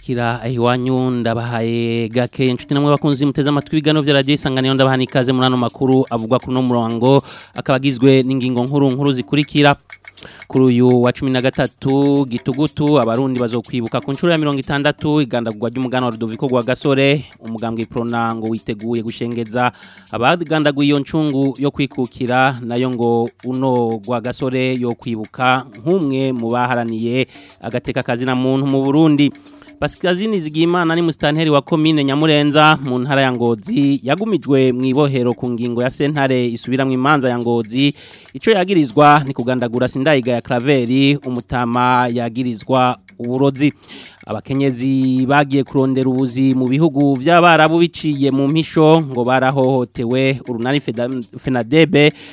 bashikira iwanyu eh, ndabahaye gake inshuti namwe bakunzi muteze amatwi bigano vya radio isanganiro ndabahanikaze muri makuru avugwa kuno murongo akabagizwe n'ingingo nkuru nkuru zikurikira kuri uyu wa cumi na gatatu gitugutu abarundi bazokwibuka ku nshuro ya mirongo itandatu igandagurwa ry'umugana wa rudoviko gwa gasore umugambwe prona witeguye gushengeza abagandaguye iyo ncungu yo kwikukira nayo ngo uno gwa gasore yo kwibuka nk'umwe mu baharaniye agateka kazina muntu mu burundi Pasikazini Zigimana ni musitanteri wa komine Nyamurenza mu ntara ya Ngozi yagumijwe mu ibohero ku ngingo ya sentare mu imanza ya Ngozi icyo yagirizwa ni kugandagura sindayiga ya Craveri umutama yagirizwa uburozi abakenyezi bagiye kurondera ubuzi mu bihugu by'abarabu biciye mu mpisho ngo barahohotewe urunani fenadebe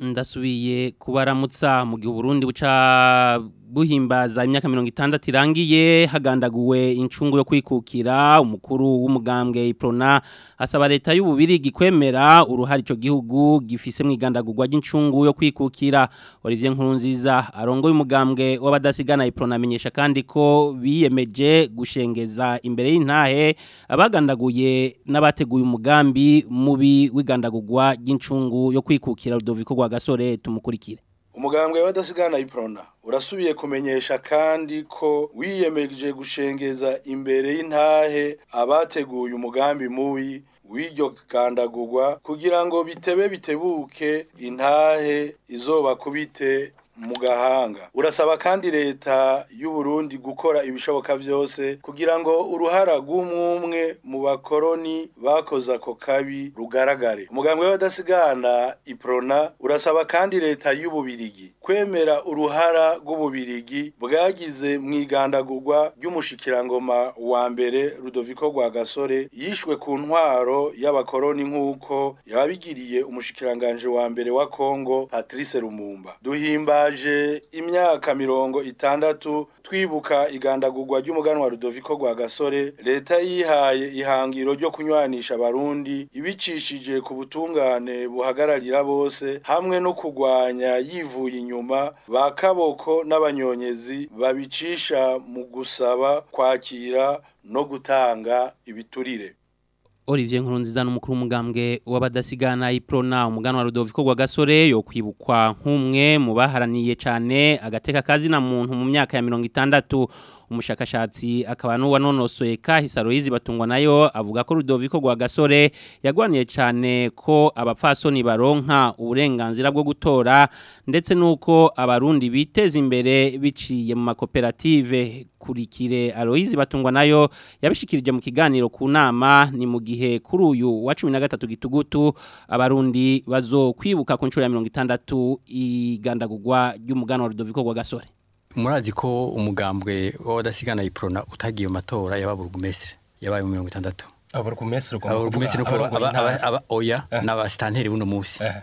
ndasubiye kubaramutsa mu gihe uburundi buca guhimbaza imyaka mirongo itandatu irangiye hagandaguwe incungu yo kwikukira umukuru w'umugambwe iprona asaba leta y'ububiri kwemera uruhare icyo gihugu gifise mu igandagurwa ry'incungu yo kwikukira olivier nkurunziza arongo umugambwe w'abadasigana iprona amenyesha kandi ko biyemeje gushengeza imbere y'intahe abagandaguye n'abateguye umugambi mubi w'igandagurwa ry'incungu yo kwikukira rudoviko rwa gasore tumukurikire umugambwe w'abadasigana iprona urasubiye kumenyesha kandi ko wiyemeje gushengeza imbere y'intahe abateguye umugambi mubi w'iryo kandagurwa kugira ngo bitebe bitebuke intahe izobakubite mu gahanga urasaba kandi leta y'u Burundi gukora ibishoboka byose kugira ngo uruhara rw'umwe mu bakoloni bakoze ako kabi rugaragare umugambwe w'abadasigana iprona urasaba kandi leta y'ububirigi kwemera uruhara rw'ububirigi bwagize mu igandagurwa ry'umushikirangoma wa mbere Rudoviko rwa gasore yishwe ku ntwaro y'abakoloni nk'uko yabigiriye umushikiranganje wa mbere wa Kongo Patrice Lumumba duhimbaje haje imyaka mirongo itandatu twibuka igandagurwa ry'umuganwa Rudoviko rwa gasore leta yihaye ihangiro ryo kunywanisha abarundi ibicishije ku butungane buhagararira bose hamwe no kugwanya yivuye inyuma ba kaboko n'abanyonyezi babicisha mu gusaba kwakira no gutanga ibiturire Olivier Nkurunziza n'umukuru w'umugambwe w'abadasigana iprona wa Rudoviko Gasore yo kwibukwa nk'umwe mu cyane agateka kazi na muntu mu myaka ya 60 umushakashatsi akaba no wanonosoye kahisa batungwa nayo avuga ko Rudoviko gwa gasore yagwaniye cyane ko abapfasoni baronka uburenganzira bwo gutora ndetse nuko abarundi biteze imbere biciye mu makoperative kurikire Aloizi batungwa nayo yabishikirije mu kiganiro ku nama ni mu gihe kuri uyu wa 13 gitugutu abarundi bazokwibuka ku nshuro ya 60 igandagurwa ry'umugano Rudoviko gwa gasore murazi ko umugambwe w'abadasigana iprona utagiye mu matora yabaye burugumesitiri yabaye mu mirongo itandatu abarugumesitiri aba oya eh. n'abasitanteri buno munsi eh.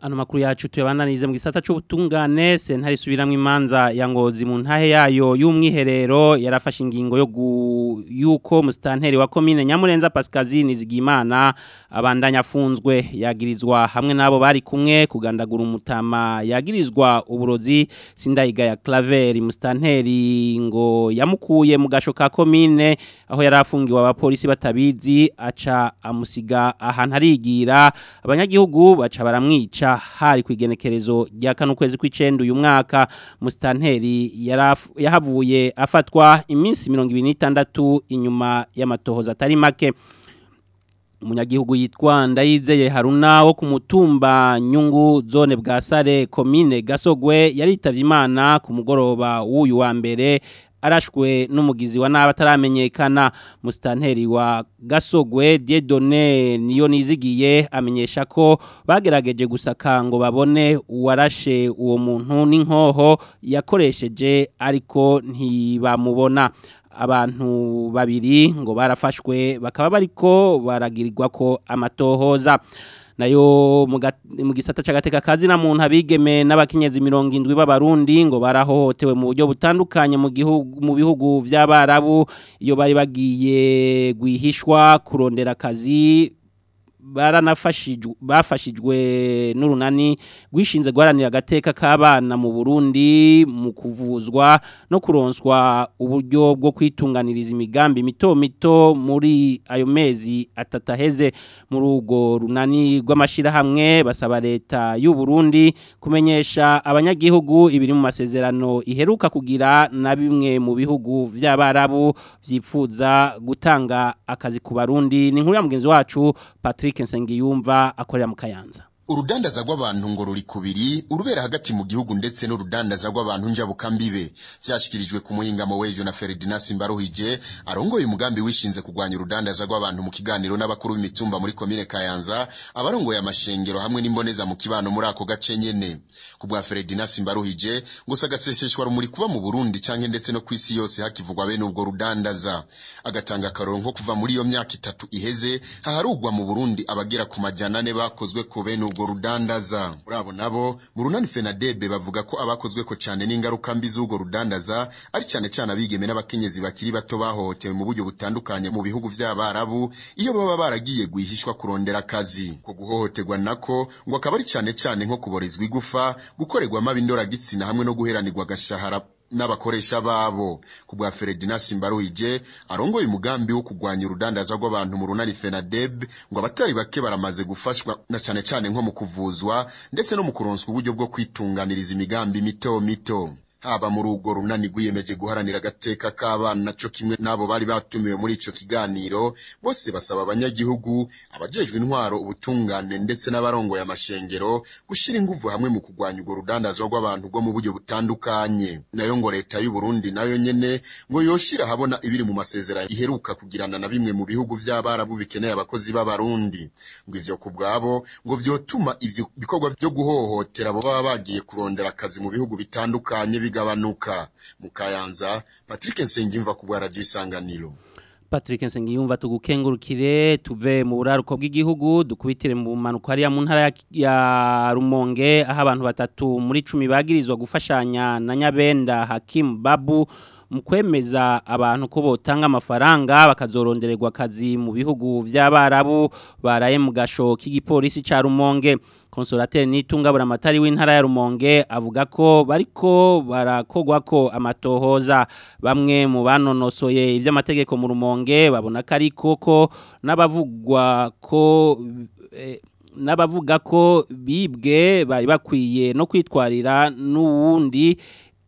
ano makuru yacu tuyabananize mu gisata cy'ubutungane sentare isubiramo imanza ya ngozi mu ntahe yayo y'umwiherero yarafashe ingingo yo yuko musitanteri wa komine nyamurenza pasikazi nizigimana abandanya afunzwe yagirizwa hamwe n'abo bari kumwe kugandagura umutama yagirizwa uburozi sindayigaya claver musitanteri ngo yamukuye mu gasho ka komine aho yari afungiwe abapolisi batabizi aca amusiga ahantu arigira abanyagihugu baca baramwica hari ku igenekerezo rya kano kwezi kw'icenda uyu mwaka musitanteri yahavuye afatwa iminsi mirongo ibiri n'itandatu inyuma y'amatohoza atari make umunyagihugu yitwa ndayizeye haruna wo ku nyungu zone bwa sare komine gasogwe yaritavye imana ku mugoroba w'uyu wa mbere arashwe n'umugizi wa naba ataramenyekana musitanteri wa gasogwe Diedone niyo nizigiye amenyesha ko bagerageje gusaka ngo babone uwarashe uwo muntu n'inkoho yakoresheje ariko ntibamubona abantu babiri ngo barafashwe bakaba bariko baragirirwa ko amatohoza nayo mu gisata cy'agateka kazi na muntu abigeme n'abakenyezi mirongo indwi b'abarundi ngo barahohotewe mu buryo butandukanye mu gihugu mu bihugu by'abarabu iyo bari bagiye guhishwa kurondera akazi bafashijwe n'urunani rwishinze guharanira agateka k'abana mu burundi mu kuvuzwa no kuronswa uburyo bwo kwitunganiriza imigambi mito mito muri ayo mezi atataheze aheze muri urwo runani rw'amashyirahamwe basaba leta y'u Burundi kumenyesha abanyagihugu ibiri mu masezerano iheruka kugira na bimwe mu bihugu by'abarabu byipfuza gutanga akazi ku Burundi ni nkuru ya mugenzi wacu patrick Eric Nsengiyumva akorera mu Kayanza urudandaza rw'abantu ngo ruri kubiri urubera hagati mu gihugu ndetse n'urudandaza rw'abantu njabukambibe byashyikirijwe ku muhingamo w'ejo na feridina simbaruhije arongoye umugambi wishinze kurwanya urudandaza rw'abantu mu kiganiro n'abakuru b'imitumba muri komine kayanza abarongoye amashengero hamwe n'imboneza mu kibano muri ako gace nyene ku bwa feridina simbaruhije gusa agaseseshwa rumuri kuba mu burundi canke ndetse no ku isi yose hakivugwa bene n’ubwo rudandaza agatanga akaroro nko kuva muri iyo myaka itatu iheze haharugwa mu burundi abagera ku majana ane bakozwe ku bene urwo rudandaza muri abo nabo murunani fenadebe bavuga ko abakozwe ko cyane n'ingaruka mbi z'urwo rudandaza ari cyane cyane abigeme n'abakenyezi bakiri bato bahohotewe mu buryo butandukanye mu bihugu by'abarabu iyo baba baragiye guhishwa kurondera akazi ko guhohoterwa nako ngo akaba ari cyane cyane nko kuborezwa igufa gukorerwa amabi hamwe no guheranirwa agashahara n'abakoresha babo ku bwa feredina simbaruhije arongoye umugambi wo kurwanya urudandaza rw'abantu mu runani fenadeb ngo abatari bake baramaze gufashwa na cyane cyane nko mu kuvuzwa ndetse no mu kuronswa uburyo bwo kwitunganiriza imigambi mito mito haba muri urwo runani rwiyemeje guharanira agateka k'abana cyo kimwe n'abo bari batumiwe muri ico kiganiro bose basaba abanyagihugu abajejwe intwaro ubutungane ndetse n'abarongoye amashengero gushyira ingufu hamwe mu kurwanya urwo rudandazwa rw'abantu rwo mu buryo butandukanye nayo ngo leta y'u Burundi nayo nyene ngo yoshira habona ibiri mu masezerano iheruka kugirana na bimwe mu bihugu by'abarabu bikeneye abakozi b'abarundi ngo ivyo ku bwabo ngo vyotuma ibikorwa vyo guhohotera abo baba bagiye kurondera akazi mu bihugu bitandukanye bigabanuka mu patrick nsengiyumva ku bwara ry'isanganiro patrick nsengiyumva tugukengurukire tuve mu buraruko bw'igihugu dukubitire mu mpanuka hariya mu ntara ya rumonge aho abantu batatu muri cumi bagirizwa gufashanya na nyabenda hakim babu mu kwemeza abantu ko botanga amafaranga bakazorondererwa akazi mu bihugu by'abarabu baraye mu gasho k'igipolisi ca Rumonge konsorateri nitunga buramatari w'intara ya Rumonge avuga ko bariko barakogwa ko amatohoza bamwe mu banonosoye iby'amategeko mu Rumonge babona kari koko n'abavugwa ko eh, n'abavuga ko bibwe bari bakwiye no kwitwarira n'uwundi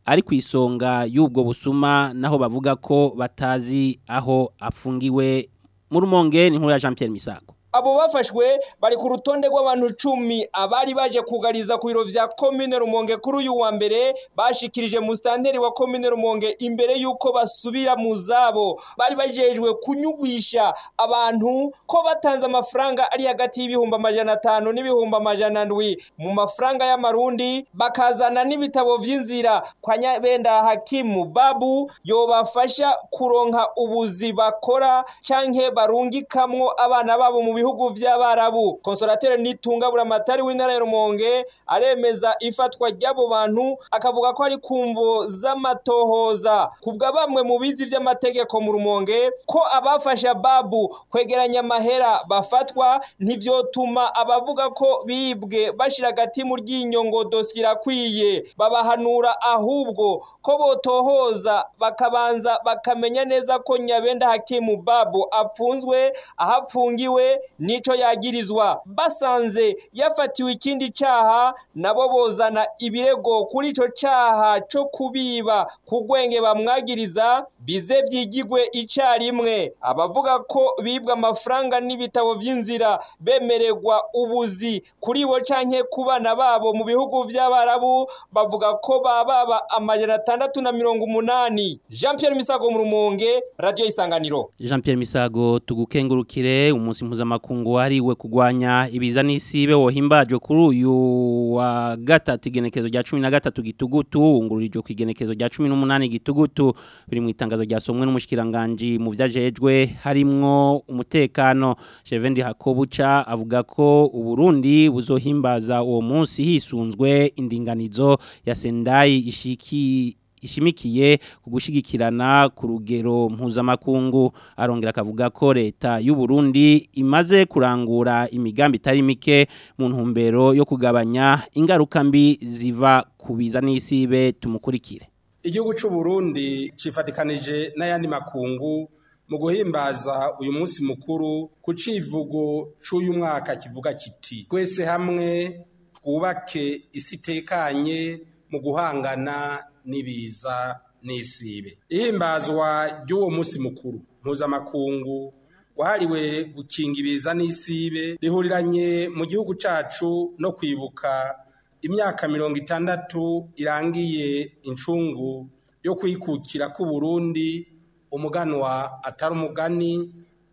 ari ku isonga y'ubwo busuma naho bavuga ko batazi aho afungiwe muri umwonge ni nkuru ya jean Pierre misago abo bafashwe bari ku rutonde rw'abantu cumi abari baje kugariza ku biro bya komine rumonge kuri uyu wa mbere bashikirije musitanteri wa komine rumonge imbere y'uko basubira mu zabo bari bajejwe kunyugwisha abantu ko batanze amafaranga ari hagati y'ibihumbi amajana atanu n'ibihumbi amajana ndwi mu mafaranga y'amarundi bakazana n'ibitabo by'inzira kwa nyabenda hakimu babu yobafasha kuronka ubuzi bakora canke barungikamwo abana babo mu bihugu bihugu by'abarabu konsorateri nitunga buramatari w'intara ya rumonge aremeza ifatwa ry'abo bantu akavuga ko ari kumvo z'amatohoza kubwa bamwe mu bizi by'amategeko mu rumonge ko abafasha babu kwegeranya amahera bafatwa ntibyotuma abavuga ko bibwe bashira agati mu ryinyo ngo dosiye irakwiye babahanura ahubwo ko botohoza bakabanza bakamenya neza ko nyabenda hakimu babu afunzwe ahapfungiwe apfungiwe n'ico yagirizwa basanze yafatiwe ikindi caha nabo bozana ibirego kuri ico caha co kubiba kugwenge bamwagiriza bize vyigigwe icarimwe abavuga ko bibwa amafaranga n'ibitabo vy'inzira bemeregwa ubuzi kuri bo canke kubana babo mu bihugu vy'abarabu bavuga ko bababa amajana atandatu na mirongo umunani jean pierre misago mu rumonge radiyo isanganiro jean pierre misago tugukengurukire umunsi mpuzamahanga kungu we kugwanya ibiza n'isibe wohimbajwe kuri uyu wa gatatu igenekezo rya 13 gitugutu ungururijwe ku igenekezo rya n'umunani gitugutu biri mu itangazo ryasomwe n'umushikiranganje mu vyajejwe harimwo umutekano Chevendi Hakobuca avuga ko Burundi buzohimbaza uwo munsi hisunzwe indinganizo ya Sendai ishiki ishimikiye ku gushyigikirana ku rugero mpuzamakungu arongera akavuga ko leta y'u Burundi imaze kurangura imigambi itari mike mu ntumbero yo kugabanya ingaruka mbi ziva ku n'isibe tumukurikire igihugu cy'u Burundi cifatikanije n'ayandi makungu mu guhimbaza uyu munsi mukuru ku civugo cy'uyu mwaka kivuga kiti twese hamwe twubake isitekanye mu guhangana n'ibiza n'isibe ihimbazwa ry'uwo munsi mukuru mpuzamakungu wahariwe gukinga ibiza n'isibe rihuriranye mu gihugu cyacu no kwibuka imyaka mirongo itandatu irangiye incungu yo kwikukira k'u Burundi umuganwa atari umugani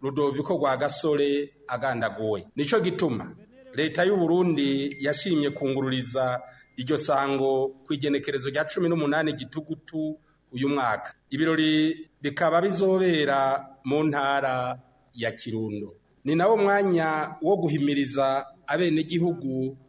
rudoviko rwa gasore agandagoye nicyo gituma leta y'u Burundi yashimye kungururiza iryo sango ku igenekerezo rya cumi n'umunani gitugutu uyu mwaka ibirori bikaba bizobera mu ntara ya kirundo ni nawo mwanya wo guhimiriza igihugu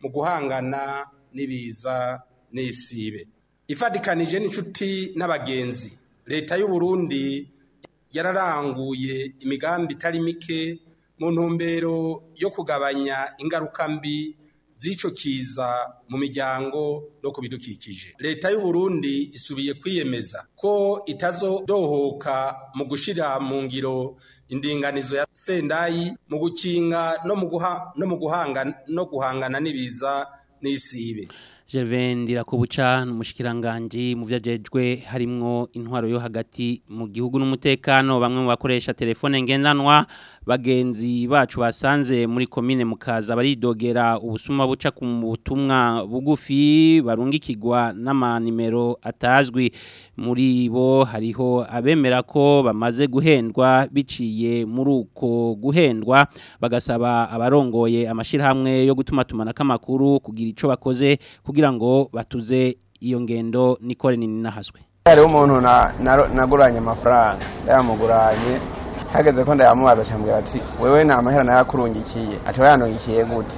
mu guhangana n'ibiza n'isibe ifatikanije n'inshuti n'abagenzi leta y'u Burundi yararanguye imigambi itari mike mu ntumbero yo kugabanya ingaruka mbi kiza mu miryango no ku bidukikije leta y'u Burundi isubiye kwiyemeza ko itazodohoka mu gushira mu ngiro indinganizo ya sendayi mu gukinga no mu guha no mu guhanga no guhangana n'ibiza n'isibe Gervendira kubuca numushikiranganje mu vyajejwe harimwo intwaro yo hagati mu gihugu n'umutekano bamwe mu bakoresha telefone ngendanwa bagenzi bacu basanze muri komine mukaza baridogera ubusuma buca ku butumwa bugufi barungikirwa n'amanimero atazwi muri bo hariho abemera ko bamaze guhendwa biciye muri uko guhendwa bagasaba abarongoye amashyirahamwe yo gutuma tumana’ amakuru kugira icyo bakoze kugira ngo batuze iyo ngendo nikore ni nahaswe hariho umuntu naguranye amafaranga yamuguranye hageze ko ndayamubaza acambwira ati wewe ni amahera nayo akurungikiye ati we yanungikiye gute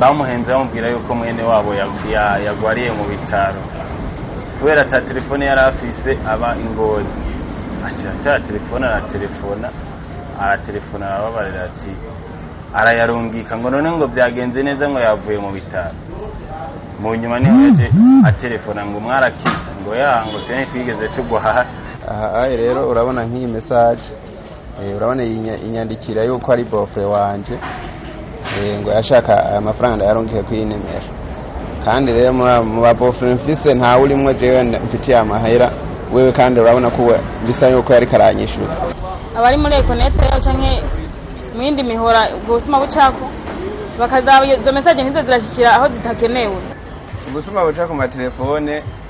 bamuhenze bamubwira yuko mwene wabo yagwariye mu bitaro kubera ata telefone yari afise aba ingozi ata telefone aratelefona aratelefona arababarira ati arayarungika ngo none ngo byagenze neza ngo yavuye mu bitaro mu nyuma niho yaje atelefona ngo mwarakize ngo ya ngo twe ntitwigeze tugwaha aha rero urabona nk'iyi mesaje eh, urabona inyandikira y'uko ari bofure wanje eh, ngo yashaka amafaranga yarungike kuri iyi nimero kandi rero mu ba bofure mfise ntawe mfitiye amahera wewe kandi urabona ko bisa nkuko yari karanyishutse abari muri ekonete canke mu yindi mihora ubwo bucako izo mesaje ntizo zirashikira aho zitakenewe ubusuma buca ku matelefone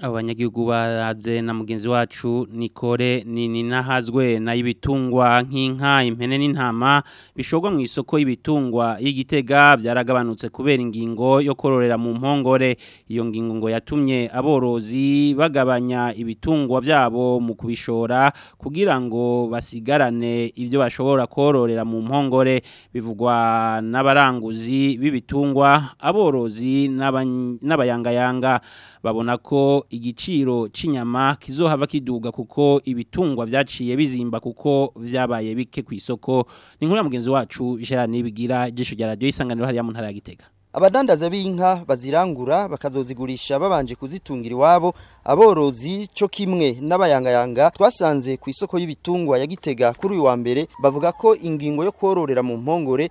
abanyagihugu baraze na mugenzi wacu nikore nini nahazwe na ibitungwa nk'inka impene n'intama bishogwa mu isoko y'ibitungwa y'igitega byaragabanutse kubera ingingo yo kororera mu mpongore iyo ngingo ngo yatumye aborozi bagabanya ibitungwa byabo mu kubishora kugira ngo basigarane ibyo bashobora kororera mu mpongore bivugwa n'abaranguzi b'ibitungwa aborozi n'abayangayanga babona ko igiciro cy'inyama kizohava kiduga kuko ibitungwa byaciye bizimba kuko byabaye bike ku isoko ni nkuru ya mugenzi wacu Gerard Nibigira gisho rya radio isanganiro hariya mu ntara ya Gitega abadandaza b'inka bazirangura bakazozigurisha babanje kuzitungira iwabo aborozi cyo kimwe n'abayangayanga twasanze ku isoko y'ibitungwa ya Gitega kuri uyu wa mbere bavuga ko ingingo yo kororera mu mpongore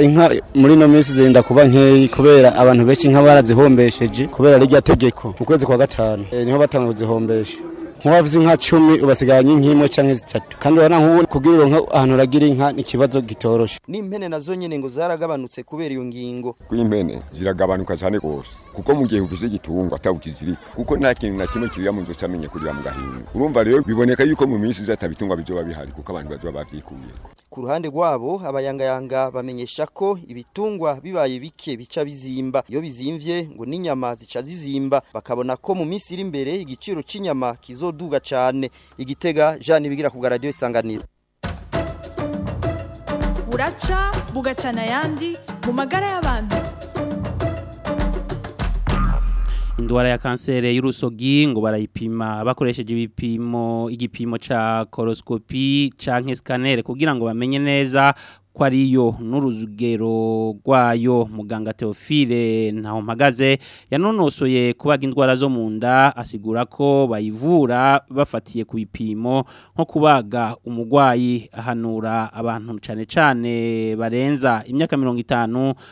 inka muri no minsi zenda kuba nkeyi kubera abantu benshi inka barazihombesheje kubera rijya tegeko mu kwezi kwa gatanu eh, niho batanga kuzihombesha nk'uwavuze inka cumi ubasiganye nk'imwe cyangwa zitatu kandi urabona nk'ubu kugira uronka ahantu uragira inka ni ikibazo gitoroshe n'impene nazo nyine ngo zaragabanutse kubera iyo ngingo kw'impene ziragabanuka cyane rwose kuko mu gihe uvuze igitungwa atawukizirika kuko nta kintu na kimwe kiriya mu nzu cyamenye kurira mu gahinga urumva rero biboneka yuko mu minsi izataba itungwa bizoba bihari kuko abantu bazoba bavyikuyeko ku ruhande rwabo abayangayanga bamenyesha ko ibitungwa bibaye bike bica bizimba iyo bizimvye ngo n'inyama zica zizimba bakabona ko mu minsi iri imbere igiciro cy'inyama kizoduga cyane igitega Jean bigira ku radio isanganiro buraca bugacana yandi mu magara y'abantu indwara ya kanseri y'urusogi ngo barayipima bakoresheje ibipimo igipimo ca coloscopy canke scanner kugira ngo bamenye neza ko ariyo n'urugero rwayo muganga teofile ntaho mpagaze yanonosoye kubaga indwara zo mu nda asigura ko bayivura bafatiye ku bipimo nko kubaga umurwayi ahanura abantu cyane cyane barenza imyaka mirongo itanu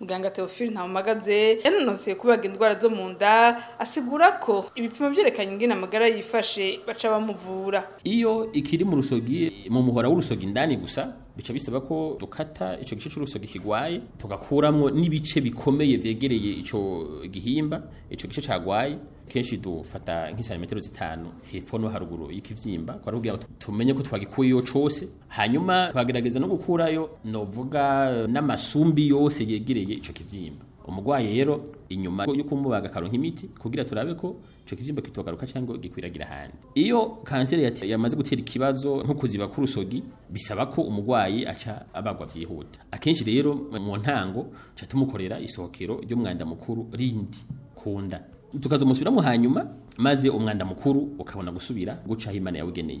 muganga Theophile Ntamagaze yanononseye kubaga indwara zo mu nda asigura ko ibipimo byerekanye ingene amagara yifashe baca bamuvura iyo ikiri mu rusogi mu muhora w'urusogi indani gusa bica bisaba ko dukata icyo gice c'urusogi kigwaye tugakuramwo n'ibice bikomeye vyegereye icyo gihimba icyo gice cagwaye kenshi dufata nk'isantimetero zitanu hepfo no haruguru y'ikibyimba kwa ngo tumenye ko twagikuye cyose hanyuma twagerageza no gukurayo novuga n'amasumbi yose yegereye icyo kibyimba umurwayi rero inyuma yo kumubaga akaronka imiti kugira turabe ko icyo kibyimba kitogaruka cyangwa gikwiragira ahandi iyo kanseri yamaze gutera ikibazo nko kuziba k'urusogi bisaba ko umurwayi aca abagwa byihuta akenshi rero mu ntango tuca tumukorera isohokero ry'umwanda mukuru rindi kunda mu hanyuma maze umwanda mukuru ukabona gusubira gucaho imana yawugeneye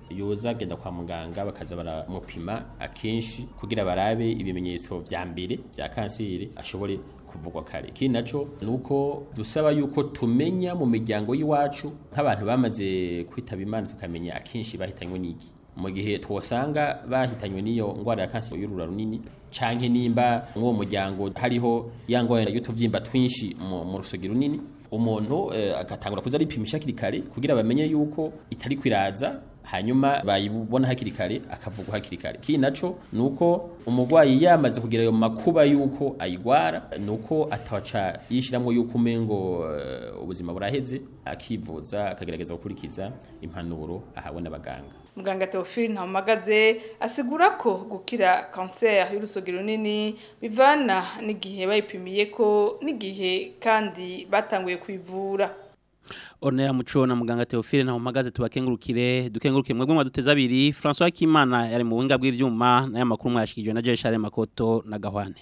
yoza agenda kwa muganga bakaza baramupima akenshi kugira barabe ibimenyetso bya mbere bya kanseri ashobore kuvugwa kare ikindi nacyo ni dusaba yuko tumenya mu miryango y'iwacu nk'abantu bamaze kwitaba imana tukamenya akenshi bahitanywe n'iki mu gihe twasanga bahitanywe n'iyo ndwara ya kanseri y'urura runini cyangwa nimba nk'uwo muryango hariho ya ndwara y'utubyimba twinshi mu rusogi runini umuntu eh, agatangura kuza aripimisha hakiri kare kugira bamenye yuko itari kwiraza hanyuma bayibona hakiri kare akavugwa hakiri kare iki naco nuko umurwayi yamaze kugira ayo makuba yuko ayigwara nuko ataca yishiramwe yuko umengo eh, ubuzima buraheze akivuza akagerageza gukurikiza impanuro ahawe n'abaganga muganga Theophile Ntamagaze asigura ko gukira kanseri y'urusogero runini bivana n'igihe bayipimiye ko n'igihe kandi batanguye kwivura Onera Muco na muganga Theophile na mpagaze tubakengurukire dukengurukire mwebwe mwaduteza abiri François Kimana yari mu winga bw'ivyuma na yamakuru mwashikijwe na Jean Charles Makoto na Gahwane